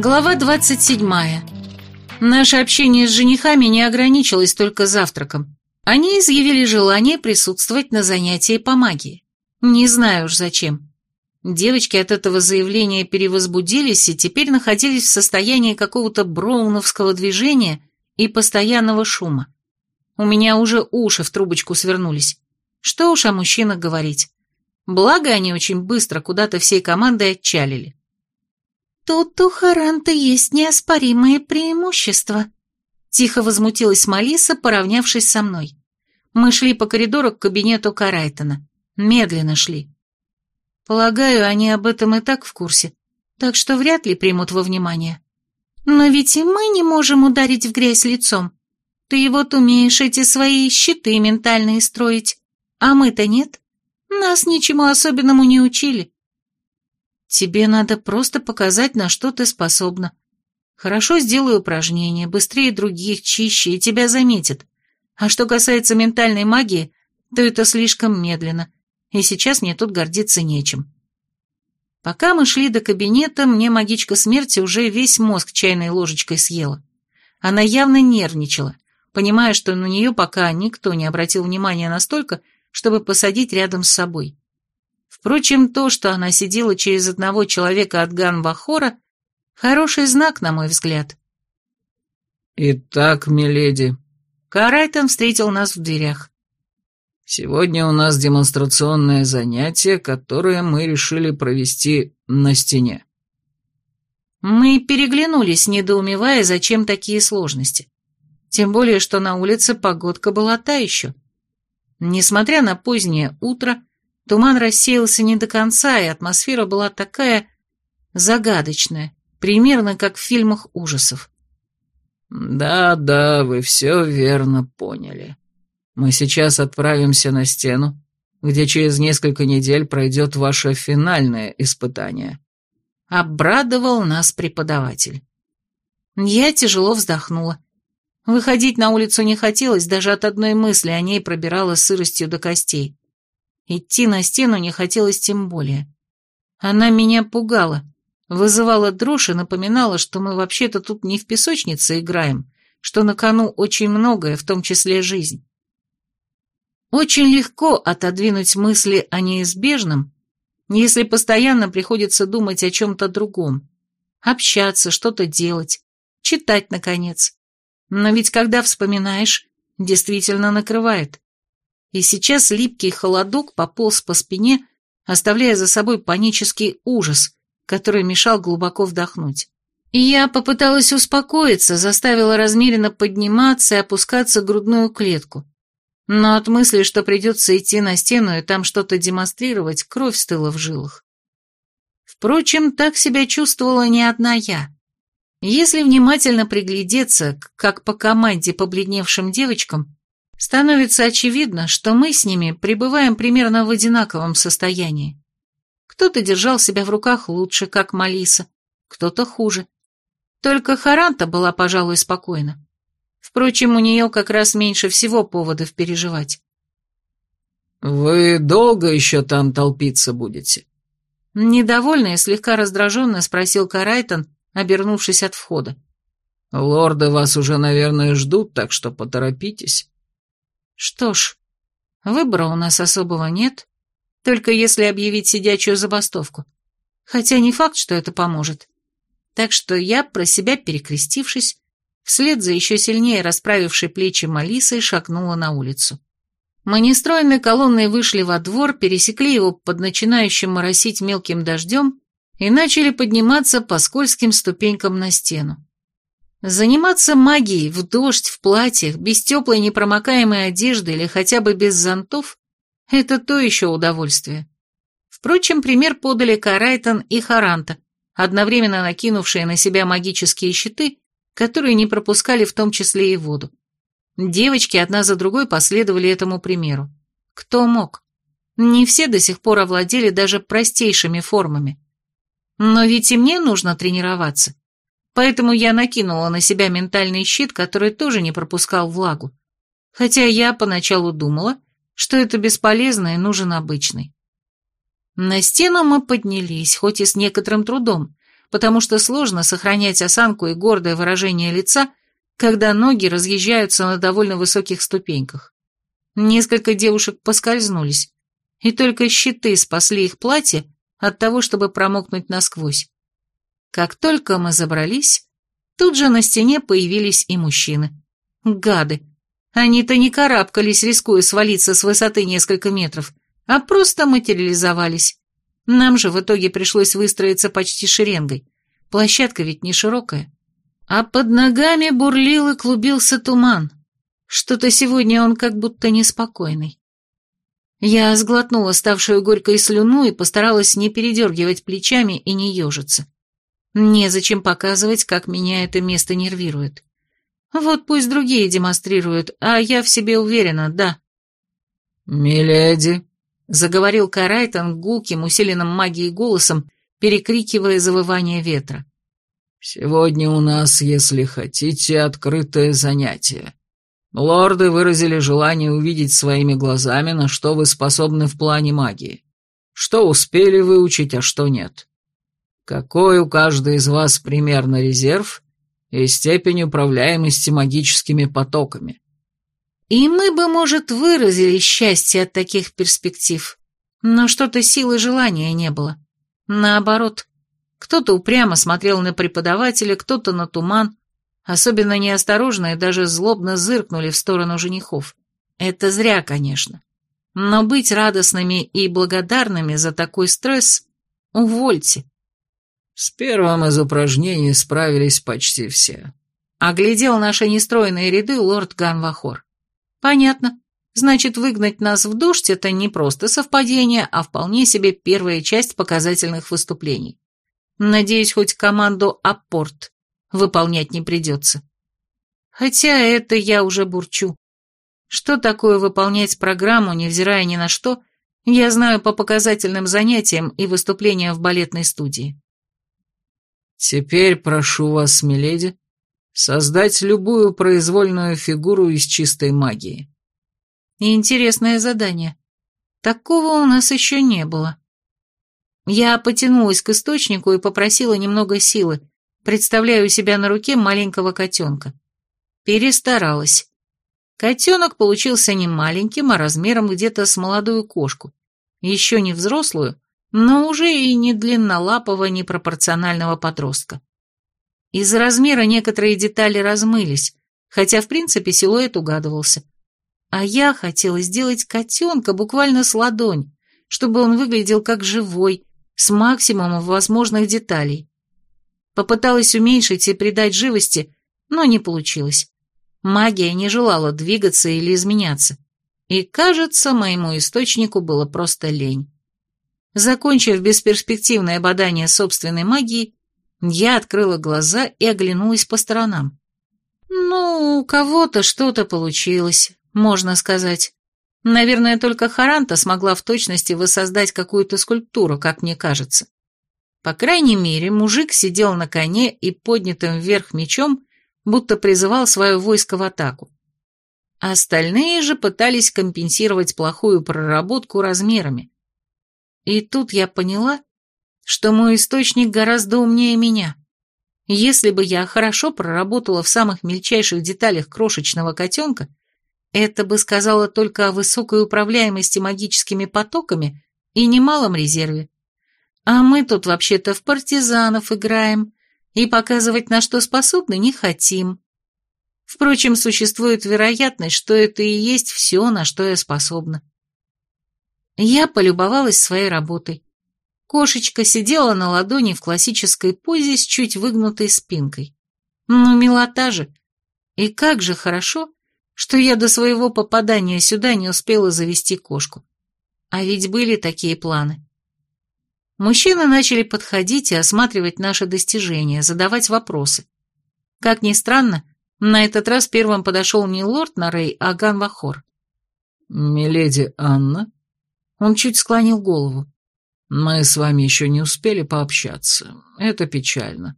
Глава 27. Наше общение с женихами не ограничилось только завтраком. Они изъявили желание присутствовать на занятии по магии. Не знаю уж зачем. Девочки от этого заявления перевозбудились и теперь находились в состоянии какого-то броуновского движения и постоянного шума. У меня уже уши в трубочку свернулись. Что уж о мужчинах говорить. Благо, они очень быстро куда-то всей командой отчалили. «Тут у Харанта есть неоспоримые преимущества», — тихо возмутилась Малиса, поравнявшись со мной. Мы шли по коридору к кабинету Карайтона. Медленно шли. Полагаю, они об этом и так в курсе, так что вряд ли примут во внимание. Но ведь и мы не можем ударить в грязь лицом. Ты вот умеешь эти свои щиты ментальные строить, а мы-то нет. Нас ничему особенному не учили. Тебе надо просто показать, на что ты способна. Хорошо сделаю упражнения, быстрее других, чище, и тебя заметят. А что касается ментальной магии, то это слишком медленно, и сейчас мне тут гордиться нечем. Пока мы шли до кабинета, мне магичка смерти уже весь мозг чайной ложечкой съела. Она явно нервничала, понимая, что на нее пока никто не обратил внимания настолько, чтобы посадить рядом с собой. Впрочем, то, что она сидела через одного человека от Ганвахора, хороший знак, на мой взгляд. «Итак, миледи...» Карайтон встретил нас в дверях. «Сегодня у нас демонстрационное занятие, которое мы решили провести на стене». Мы переглянулись, недоумевая, зачем такие сложности. Тем более, что на улице погодка была та еще. Несмотря на позднее утро, Туман рассеялся не до конца, и атмосфера была такая загадочная, примерно как в фильмах ужасов. «Да-да, вы все верно поняли. Мы сейчас отправимся на стену, где через несколько недель пройдет ваше финальное испытание». Обрадовал нас преподаватель. Я тяжело вздохнула. Выходить на улицу не хотелось, даже от одной мысли о ней пробирала сыростью до костей. Идти на стену не хотелось тем более. Она меня пугала, вызывала дрожь и напоминала, что мы вообще-то тут не в песочнице играем, что на кону очень многое, в том числе жизнь. Очень легко отодвинуть мысли о неизбежном, если постоянно приходится думать о чем-то другом, общаться, что-то делать, читать, наконец. Но ведь когда вспоминаешь, действительно накрывает и сейчас липкий холодок пополз по спине, оставляя за собой панический ужас, который мешал глубоко вдохнуть. И я попыталась успокоиться, заставила размеренно подниматься и опускаться грудную клетку. Но от мысли, что придется идти на стену и там что-то демонстрировать, кровь стыла в жилах. Впрочем, так себя чувствовала не одна я. Если внимательно приглядеться, как по команде побледневшим девочкам, становится очевидно, что мы с ними пребываем примерно в одинаковом состоянии. Кто-то держал себя в руках лучше, как Малиса, кто-то хуже. Только Харанта была, пожалуй, спокойна. Впрочем, у нее как раз меньше всего поводов переживать. «Вы долго еще там толпиться будете?» Недовольно и слегка раздраженно спросил Карайтон, обернувшись от входа. «Лорды вас уже, наверное, ждут, так что поторопитесь». Что ж, выбора у нас особого нет, только если объявить сидячую забастовку. Хотя не факт, что это поможет. Так что я, про себя перекрестившись, вслед за еще сильнее расправившей плечи Малисой шагнула на улицу. Мы нестроенной колонной вышли во двор, пересекли его под начинающим моросить мелким дождем и начали подниматься по скользким ступенькам на стену. Заниматься магией в дождь, в платьях, без теплой непромокаемой одежды или хотя бы без зонтов – это то еще удовольствие. Впрочем, пример подали Карайтон и Харанта, одновременно накинувшие на себя магические щиты, которые не пропускали в том числе и воду. Девочки одна за другой последовали этому примеру. Кто мог? Не все до сих пор овладели даже простейшими формами. Но ведь и мне нужно тренироваться. Поэтому я накинула на себя ментальный щит, который тоже не пропускал влагу. Хотя я поначалу думала, что это бесполезно и нужен обычный. На стену мы поднялись, хоть и с некоторым трудом, потому что сложно сохранять осанку и гордое выражение лица, когда ноги разъезжаются на довольно высоких ступеньках. Несколько девушек поскользнулись, и только щиты спасли их платье от того, чтобы промокнуть насквозь. Как только мы забрались, тут же на стене появились и мужчины. Гады! Они-то не карабкались, рискуя свалиться с высоты несколько метров, а просто материализовались. Нам же в итоге пришлось выстроиться почти шеренгой. Площадка ведь не широкая. А под ногами бурлил и клубился туман. Что-то сегодня он как будто неспокойный. Я сглотнула ставшую горькой слюну и постаралась не передергивать плечами и не ежиться. Незачем показывать, как меня это место нервирует. Вот пусть другие демонстрируют, а я в себе уверена, да. «Миледи», — заговорил Карайтон гулким, усиленным магией голосом, перекрикивая завывание ветра. «Сегодня у нас, если хотите, открытое занятие. Лорды выразили желание увидеть своими глазами, на что вы способны в плане магии. Что успели выучить, а что нет. Какой у каждой из вас примерно резерв и степень управляемости магическими потоками?» И мы бы, может, выразили счастье от таких перспектив, но что-то силы желания не было. Наоборот, кто-то упрямо смотрел на преподавателя, кто-то на туман, особенно неосторожно и даже злобно зыркнули в сторону женихов. Это зря, конечно. Но быть радостными и благодарными за такой стресс — увольте. С первым из упражнений справились почти все. Оглядел наши нестроенные ряды лорд Ганвахор. Понятно. Значит, выгнать нас в дождь – это не просто совпадение, а вполне себе первая часть показательных выступлений. Надеюсь, хоть команду «Аппорт» выполнять не придется. Хотя это я уже бурчу. Что такое выполнять программу, невзирая ни на что, я знаю по показательным занятиям и выступлениям в балетной студии. Теперь прошу вас, миледи, создать любую произвольную фигуру из чистой магии. Интересное задание. Такого у нас еще не было. Я потянулась к источнику и попросила немного силы, представляя у себя на руке маленького котенка. Перестаралась. Котенок получился не маленьким, а размером где-то с молодую кошку. Еще не взрослую, но уже и не длиннолапого, непропорционального подростка. Из-за размера некоторые детали размылись, хотя в принципе силуэт угадывался. А я хотела сделать котенка буквально с ладонь, чтобы он выглядел как живой, с максимумом возможных деталей. Попыталась уменьшить и придать живости, но не получилось. Магия не желала двигаться или изменяться. И, кажется, моему источнику было просто лень. Закончив бесперспективное бадание собственной магии, я открыла глаза и оглянулась по сторонам. Ну, у кого-то что-то получилось, можно сказать. Наверное, только Харанта смогла в точности воссоздать какую-то скульптуру, как мне кажется. По крайней мере, мужик сидел на коне и поднятым вверх мечом, будто призывал свое войско в атаку. Остальные же пытались компенсировать плохую проработку размерами. И тут я поняла, что мой источник гораздо умнее меня. Если бы я хорошо проработала в самых мельчайших деталях крошечного котенка, это бы сказало только о высокой управляемости магическими потоками и немалом резерве. А мы тут вообще-то в партизанов играем, и показывать, на что способны, не хотим. Впрочем, существует вероятность, что это и есть все, на что я способна. Я полюбовалась своей работой. Кошечка сидела на ладони в классической позе с чуть выгнутой спинкой. Ну, милота же! И как же хорошо, что я до своего попадания сюда не успела завести кошку. А ведь были такие планы. Мужчины начали подходить и осматривать наши достижения, задавать вопросы. Как ни странно, на этот раз первым подошел не лорд Нарей, а Ганвахор. «Миледи Анна?» Он чуть склонил голову. Мы с вами еще не успели пообщаться. Это печально.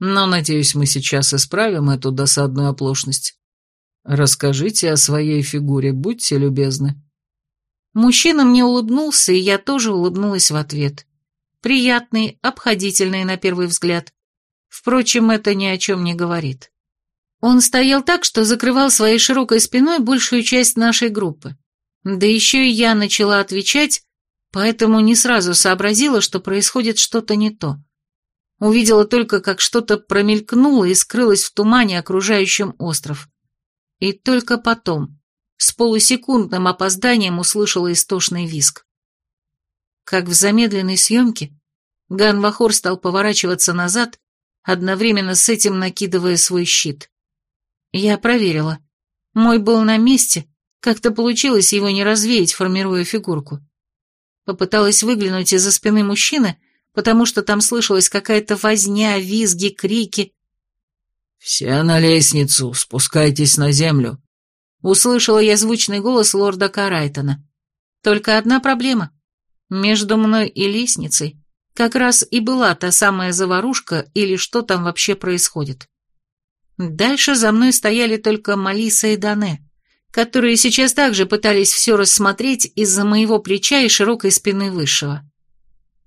Но, надеюсь, мы сейчас исправим эту досадную оплошность. Расскажите о своей фигуре, будьте любезны». Мужчина мне улыбнулся, и я тоже улыбнулась в ответ. Приятный, обходительный на первый взгляд. Впрочем, это ни о чем не говорит. Он стоял так, что закрывал своей широкой спиной большую часть нашей группы. Да еще и я начала отвечать, поэтому не сразу сообразила, что происходит что-то не то. Увидела только, как что-то промелькнуло и скрылось в тумане, окружающем остров. И только потом, с полусекундным опозданием, услышала истошный визг. Как в замедленной съемке, Ганвахор стал поворачиваться назад, одновременно с этим накидывая свой щит. Я проверила. Мой был на месте, как-то получилось его не развеять, формируя фигурку. Попыталась выглянуть из-за спины мужчины, потому что там слышалась какая-то возня, визги, крики. «Все на лестницу, спускайтесь на землю», — услышала я звучный голос лорда Карайтона. Только одна проблема. Между мной и лестницей как раз и была та самая заварушка или что там вообще происходит. Дальше за мной стояли только Малиса и Дане, которые сейчас также пытались все рассмотреть из-за моего плеча и широкой спины высшего.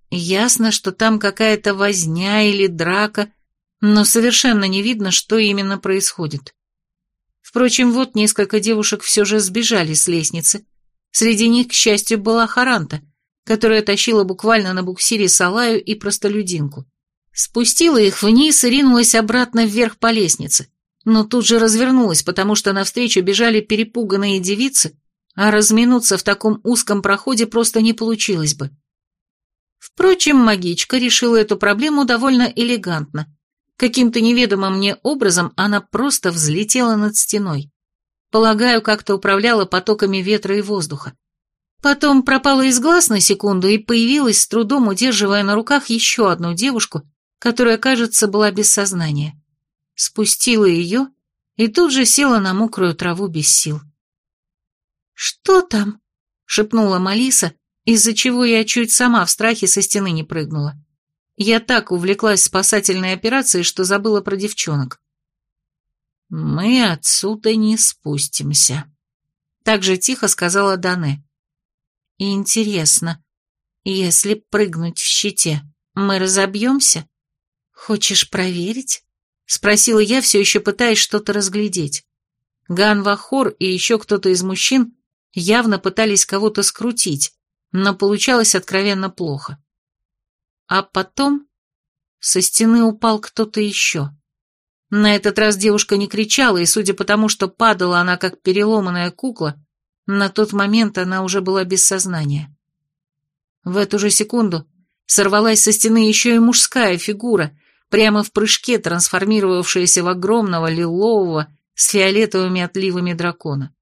Ясно, что там какая-то возня или драка, но совершенно не видно, что именно происходит. Впрочем, вот несколько девушек все же сбежали с лестницы. Среди них, к счастью, была Харанта, которая тащила буквально на буксире Салаю и простолюдинку. Спустила их вниз и ринулась обратно вверх по лестнице, но тут же развернулась, потому что навстречу бежали перепуганные девицы, а разминуться в таком узком проходе просто не получилось бы. Впрочем, магичка решила эту проблему довольно элегантно. Каким-то неведомым мне образом она просто взлетела над стеной. Полагаю, как-то управляла потоками ветра и воздуха. Потом пропала из глаз на секунду и появилась, с трудом удерживая на руках еще одну девушку, которая, кажется, была без сознания. Спустила ее и тут же села на мокрую траву без сил. «Что там?» — шепнула Малиса, из-за чего я чуть сама в страхе со стены не прыгнула. Я так увлеклась спасательной операцией, что забыла про девчонок. «Мы отсюда не спустимся», — так же тихо сказала Дане. «Интересно, если прыгнуть в щите, мы разобьемся?» «Хочешь проверить?» — спросила я, все еще пытаясь что-то разглядеть. Ган Вахор и еще кто-то из мужчин явно пытались кого-то скрутить, но получалось откровенно плохо. А потом со стены упал кто-то еще. На этот раз девушка не кричала, и судя по тому, что падала она как переломанная кукла, на тот момент она уже была без сознания. В эту же секунду сорвалась со стены еще и мужская фигура, прямо в прыжке трансформировавшаяся в огромного лилового с фиолетовыми отливами дракона.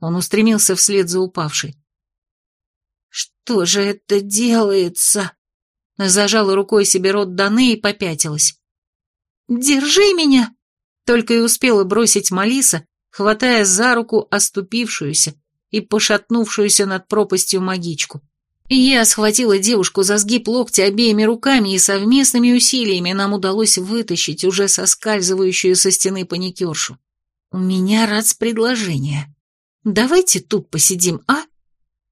Он устремился вслед за упавшей. «Что же это делается?» Зажала рукой себе рот Даны и попятилась. «Держи меня!» Только и успела бросить Малиса, хватая за руку оступившуюся и пошатнувшуюся над пропастью магичку. Я схватила девушку за сгиб локтя обеими руками, и совместными усилиями нам удалось вытащить уже соскальзывающую со стены паникершу. «У меня раз предложение. Давайте тут посидим, а?»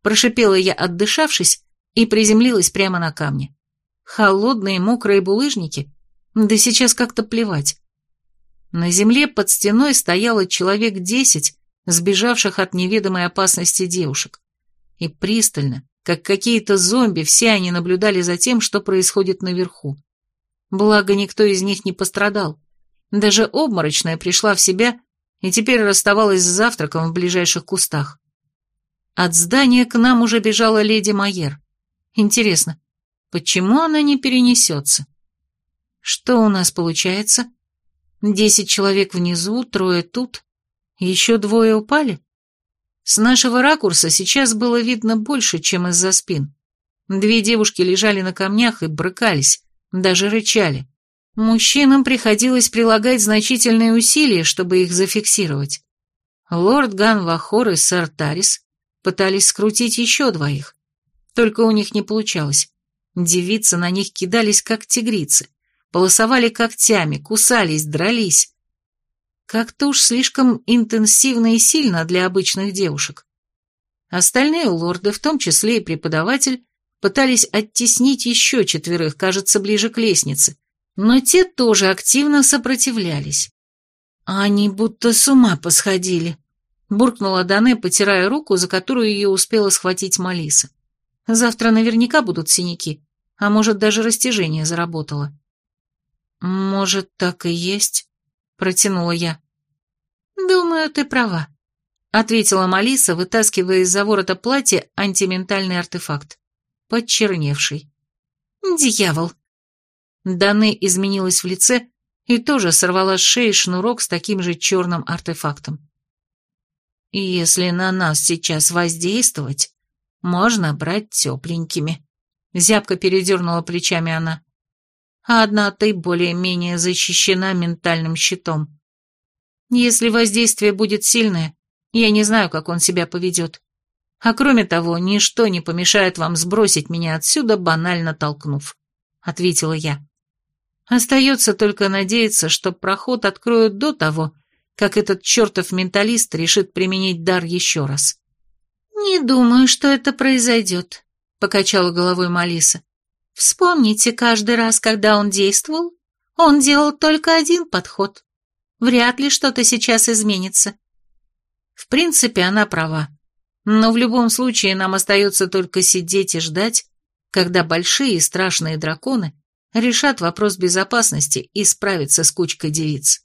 Прошипела я, отдышавшись, и приземлилась прямо на камне. Холодные мокрые булыжники? Да сейчас как-то плевать. На земле под стеной стояло человек десять, сбежавших от неведомой опасности девушек. И пристально, как какие-то зомби, все они наблюдали за тем, что происходит наверху. Благо, никто из них не пострадал. Даже обморочная пришла в себя и теперь расставалась с завтраком в ближайших кустах. От здания к нам уже бежала леди Майер. Интересно, почему она не перенесется? Что у нас получается? Десять человек внизу, трое тут, еще двое упали? С нашего ракурса сейчас было видно больше, чем из-за спин. Две девушки лежали на камнях и брыкались, даже рычали. Мужчинам приходилось прилагать значительные усилия, чтобы их зафиксировать. Лорд Ган Вахор и сэр Тарис пытались скрутить еще двоих. Только у них не получалось. Девицы на них кидались, как тигрицы, полосовали когтями, кусались, дрались. Как-то уж слишком интенсивно и сильно для обычных девушек. Остальные лорды, в том числе и преподаватель, пытались оттеснить еще четверых, кажется, ближе к лестнице, но те тоже активно сопротивлялись. «Они будто с ума посходили», — буркнула Дане, потирая руку, за которую ее успела схватить Малиса. «Завтра наверняка будут синяки, а может, даже растяжение заработало». «Может, так и есть?» — протянула я. «Думаю, ты права», — ответила Малиса, вытаскивая из-за ворота платья антиментальный артефакт. Подчерневший. «Дьявол!» Даны изменилась в лице и тоже сорвала с шеи шнурок с таким же черным артефактом. «Если на нас сейчас воздействовать, можно брать тепленькими», — зябко передернула плечами она. «А одна ты более-менее защищена ментальным щитом. Если воздействие будет сильное, я не знаю, как он себя поведет. А кроме того, ничто не помешает вам сбросить меня отсюда, банально толкнув», — ответила я. Остается только надеяться, что проход откроют до того, как этот чертов менталист решит применить дар еще раз. «Не думаю, что это произойдет», — покачала головой Малиса. «Вспомните, каждый раз, когда он действовал, он делал только один подход. Вряд ли что-то сейчас изменится». В принципе, она права. Но в любом случае нам остается только сидеть и ждать, когда большие и страшные драконы решат вопрос безопасности и справятся с кучкой девиц.